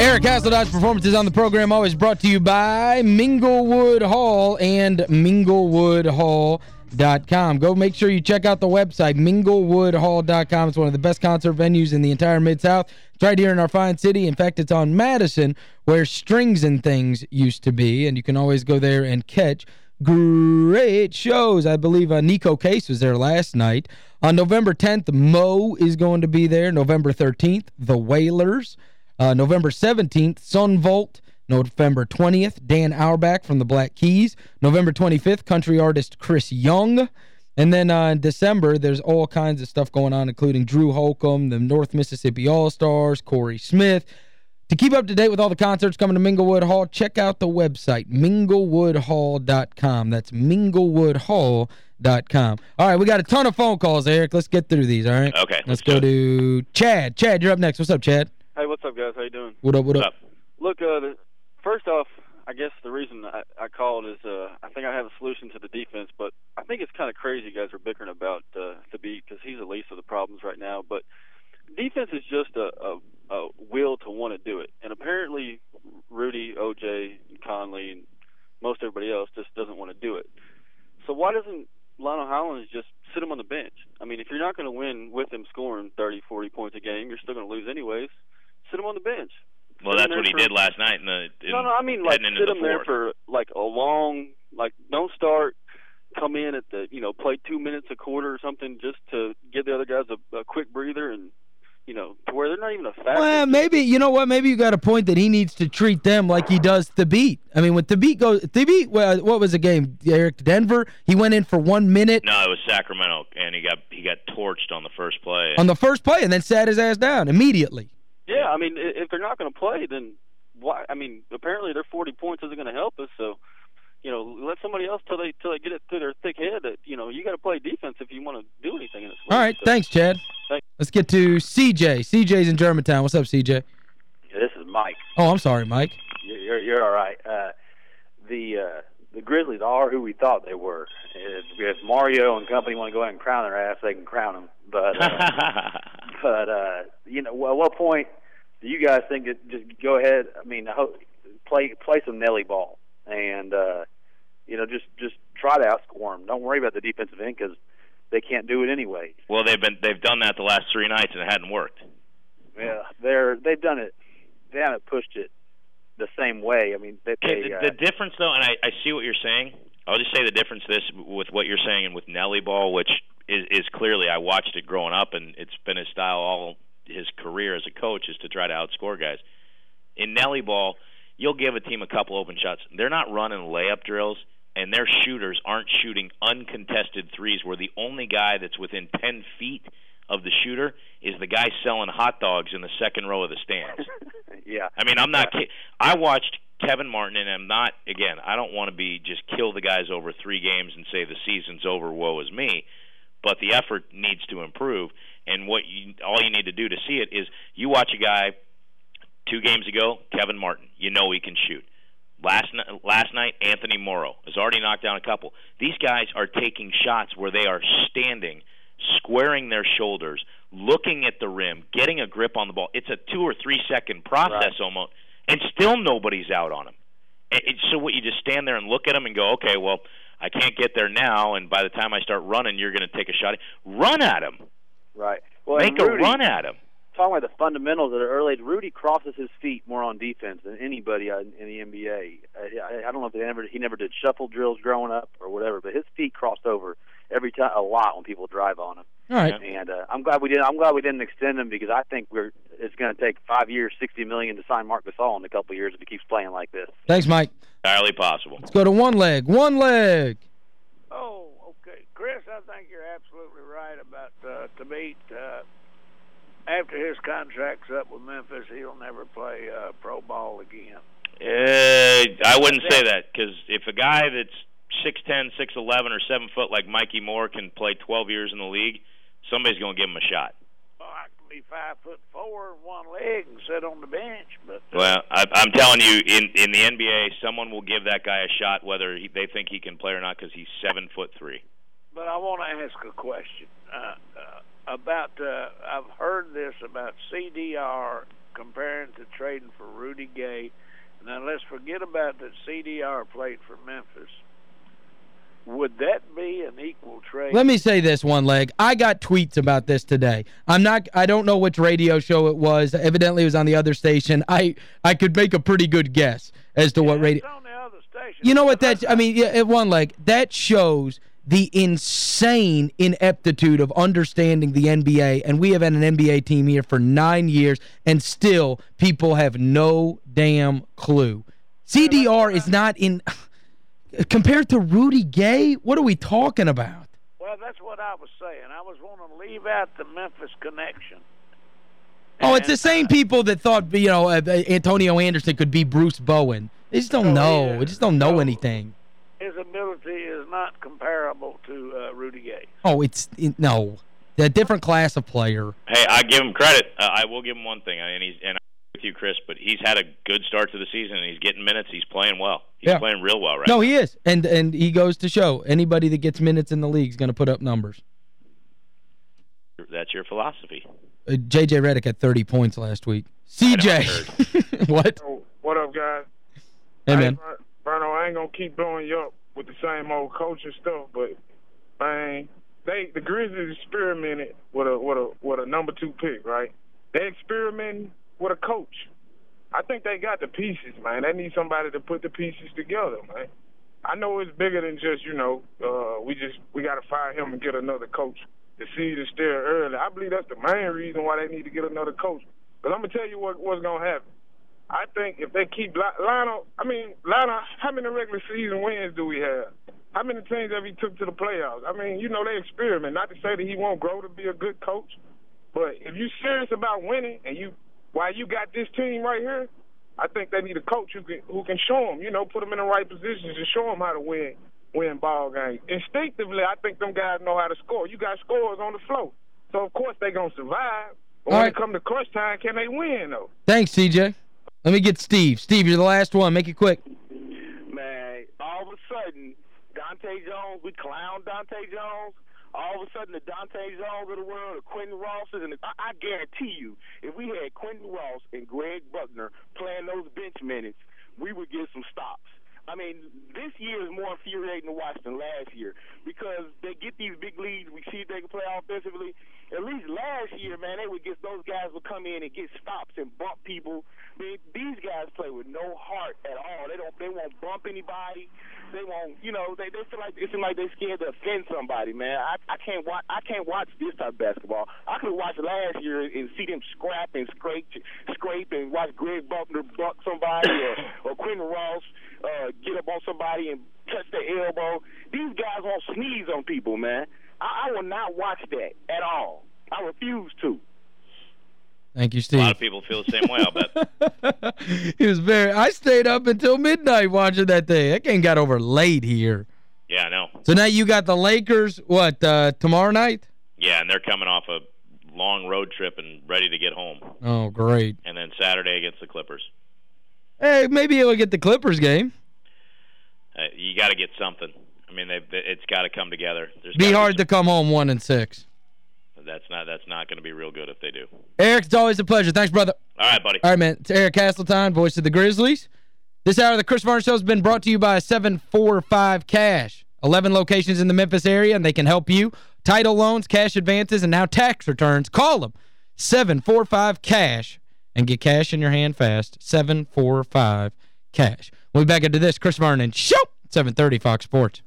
Eric Hasseltine performances on the program always brought to you by Minglewood Hall and minglewoodhall.com. Go make sure you check out the website, minglewoodhall.com. It's one of the best concert venues in the entire Mid-South. It's right here in our fine city. In fact, it's on Madison where Strings and Things used to be, and you can always go there and catch great shows. I believe uh, Neko Case was there last night. On November 10th, Mo is going to be there. November 13th, The Wailers. Uh, November 17th, Son Volt. November 20th, Dan Auerbach from the Black Keys. November 25th, country artist Chris Young. And then uh, in December, there's all kinds of stuff going on, including Drew Holcomb, the North Mississippi All-Stars, Corey Smith. To keep up to date with all the concerts coming to Minglewood Hall, check out the website, minglewoodhall.com. That's minglewoodhall.com. All right, we got a ton of phone calls, Eric. Let's get through these, all right? Okay. Let's, let's go to Chad. Chad, you're up next. What's up, Chad? Hey, what's up, guys? How you doing? What up, what up? up? Look, uh, the, first off, I guess the reason I, I called is uh, I think I have a solution to the defense, but I think it's kind of crazy you guys are bickering about uh, Thabeet because he's the least of the problems right now. But defense is just a, a, a will to want to do it, and apparently Rudy, OJ, and Conley, and most everybody else just doesn't want to do it. So why doesn't Lionel Hollins just sit him on the bench? I mean, if you're not going to win with him scoring 30, 40 points a game, you're still going to lose anyways. Sit him on the bench. Well, that's what he for, did last night in the in, No, no, I mean like sit the him there for like a long like don't start come in at the you know play 2 minutes a quarter or something just to give the other guys a, a quick breather and you know, to where they're not even a factor. Well, maybe, you know what, maybe you got a point that he needs to treat them like he does the beat. I mean, when the beat goes, Thabeet, well, what was the game, Eric? Denver? He went in for one minute. No, it was Sacramento, and he got he got torched on the first play. On the first play, and then sat his ass down immediately. Yeah, I mean, if they're not going to play, then why? I mean, apparently their 40 points isn't going to help us, so you know, let somebody else till they till they get it through their thick head that you know you got to play defense if you want to do anything in this. World. All right, so, thanks, Chad. Thanks. Let's get to CJ. CJ's in Germantown. What's up, CJ? Yeah, this is Mike. Oh, I'm sorry, Mike. You're you're all right. Uh, the uh, the Grizzlies are who we thought they were. If, if Mario and company want to go ahead and crown their ass, they can crown them. But uh, but uh, you know, at what point do you guys think it just go ahead? I mean, play play some Nellie ball and uh, you know just just try to outscore them. Don't worry about the defensive end because they can't do it anyway. Well, they've been they've done that the last three nights and it hadn't worked. Yeah, they're they've done it. They haven't pushed it the same way. I mean, they, they, the, uh, the difference though, and I, I see what you're saying. I'll just say the difference this with what you're saying and with Nellie ball, which is, is clearly I watched it growing up and it's been his style all his career as a coach is to try to outscore guys. In Nellie ball, you'll give a team a couple open shots. They're not running layup drills, and their shooters aren't shooting uncontested threes where the only guy that's within 10 feet of the shooter is the guy selling hot dogs in the second row of the stands. yeah. I mean, I'm not kidding. I watched Kevin Martin, and I'm not, again, I don't want to be just kill the guys over three games and say the season's over, woe is me. But the effort needs to improve, and what you, all you need to do to see it is you watch a guy Two games ago, Kevin Martin. You know he can shoot. Last last night, Anthony Morrow has already knocked down a couple. These guys are taking shots where they are standing, squaring their shoulders, looking at the rim, getting a grip on the ball. It's a two or three second process right. almost, and still nobody's out on them. And so what you just stand there and look at them and go, okay, well, I can't get there now, and by the time I start running, you're going to take a shot. Run at him. Right. Well, Make Rudy, a run at him talking about the fundamentals that are early. Rudy crosses his feet more on defense than anybody in the NBA. I, I don't know if they ever he never did shuffle drills growing up or whatever, but his feet crossed over every time a lot when people drive on him. All right. And uh, I'm glad we didn't. I'm glad we didn't extend him because I think we're it's going to take five years, sixty million to sign Marc Gasol in a couple of years if he keeps playing like this. Thanks, Mike. Entirely possible. Let's go to one leg. One leg. Oh, okay, Chris. I think you're absolutely right about uh, Thabeet. Uh, after his contract's up with Memphis, he'll never play uh, pro ball again. Uh, I wouldn't say that because if a guy that's six ten, six eleven, or seven foot like Mikki Moore can play twelve years in the league, somebody's going to give him a shot. Well, I can be five foot four, one leg, and sit on the bench. But uh, well, I, I'm telling you, in in the NBA, someone will give that guy a shot whether he, they think he can play or not because he's seven foot three. But I want to ask a question. Uh, uh, about uh, I've heard this about CDR comparing to trading for Rudy Gay. Now let's forget about that CDR played for Memphis. Would that be an equal trade? Let me say this one leg. I got tweets about this today. I'm not I don't know which radio show it was. Evidently it was on the other station. I I could make a pretty good guess as to yeah, what radio on the other station. You know what that I mean, yeah, one leg. That shows the insane ineptitude of understanding the NBA and we have had an NBA team here for 9 years and still people have no damn clue. CDR is not in compared to Rudy Gay, what are we talking about? Well, that's what I was saying. I was wanting to leave out the Memphis connection. Oh, it's the same uh, people that thought, you know, uh, Antonio Anderson could be Bruce Bowen. They just don't oh, know. Yeah. They just don't know anything. His ability is not comparable to uh, Rudy Gay. Oh, it's it, no. A different class of player. Hey, I give him credit. Uh, I will give him one thing, and he's and I'm with you, Chris, but he's had a good start to the season, and he's getting minutes. He's playing well. He's yeah. playing real well right No, now. he is. And and he goes to show. Anybody that gets minutes in the league is going to put up numbers. That's your philosophy. Uh, J.J. Redick had 30 points last week. CJ. what? what up, guys? Hey, man. Verno, I ain't to keep blowing you up with the same old coaching stuff, but, man, they the Grizzlies experimented with a with a with a number two pick, right? They experimenting with a coach. I think they got the pieces, man. They need somebody to put the pieces together, man. I know it's bigger than just, you know, uh, we just we got to fire him and get another coach. The seed is still early. I believe that's the main reason why they need to get another coach. Because I'm gonna tell you what what's gonna happen. I think if they keep Lionel, I mean Lionel, how many regular season wins do we have? How many teams have he took to the playoffs? I mean, you know, they experiment. Not to say that he won't grow to be a good coach, but if you're serious about winning and you while you got this team right here, I think they need a coach who can who can show them, you know, put them in the right positions and show them how to win win ball games. Instinctively, I think them guys know how to score. You got scores on the floor, so of course they gonna survive. But All when right. it come to crunch time, can they win though? Thanks, CJ. Let me get Steve. Steve, you're the last one. Make it quick. Man, all of a sudden, Dahntay Jones, we clown Dahntay Jones all of a sudden the Dahntay Jones of the world, the Quinton Rosses, and the, I, I guarantee you, if we had Quinton Ross and Greg Buckner playing those bench minutes, we would get some stops. I mean, this year is more infuriating to watch than last year because they get these big leads. We see they can play offensively. At least last year, man, they would get those guys would come in and get stops and bump people. I mean, these guys play with no heart at all. They don't. They won't bump anybody they won't, you know, they they feel like it seems like they're scared to offend somebody, man. I I can't watch I can't watch this type of basketball. I could watch last year and see them scrap and scrape scrape and watch Greg Buckner buck somebody or or Quinton Ross uh, get up on somebody and touch their elbow. These guys won't sneeze on people, man. I, I will not watch that at all. I refuse to. Thank you, Steve. A lot of people feel the same way, I'll bet. he was very I stayed up until midnight watching that thing. That game got over late here. Yeah, I know. So now you got the Lakers, what, uh, tomorrow night? Yeah, and they're coming off a long road trip and ready to get home. Oh, great. And then Saturday against the Clippers. Hey, maybe he'll get the Clippers game. Uh, you got to get something. I mean, it's got to come together. There's be hard to come home one and six that's not that's not going to be real good if they do. Eric, it's always a pleasure. Thanks, brother. All right, buddy. All right, man. It's Eric Hasseltine, voice of the Grizzlies. This hour of the Chris Vernon Show has been brought to you by 745 Cash. 11 locations in the Memphis area, and they can help you. Title loans, cash advances, and now tax returns. Call them. 745 Cash and get cash in your hand fast. 745 Cash. We'll be back into this. Chris Vernon Show, 730 Fox Sports.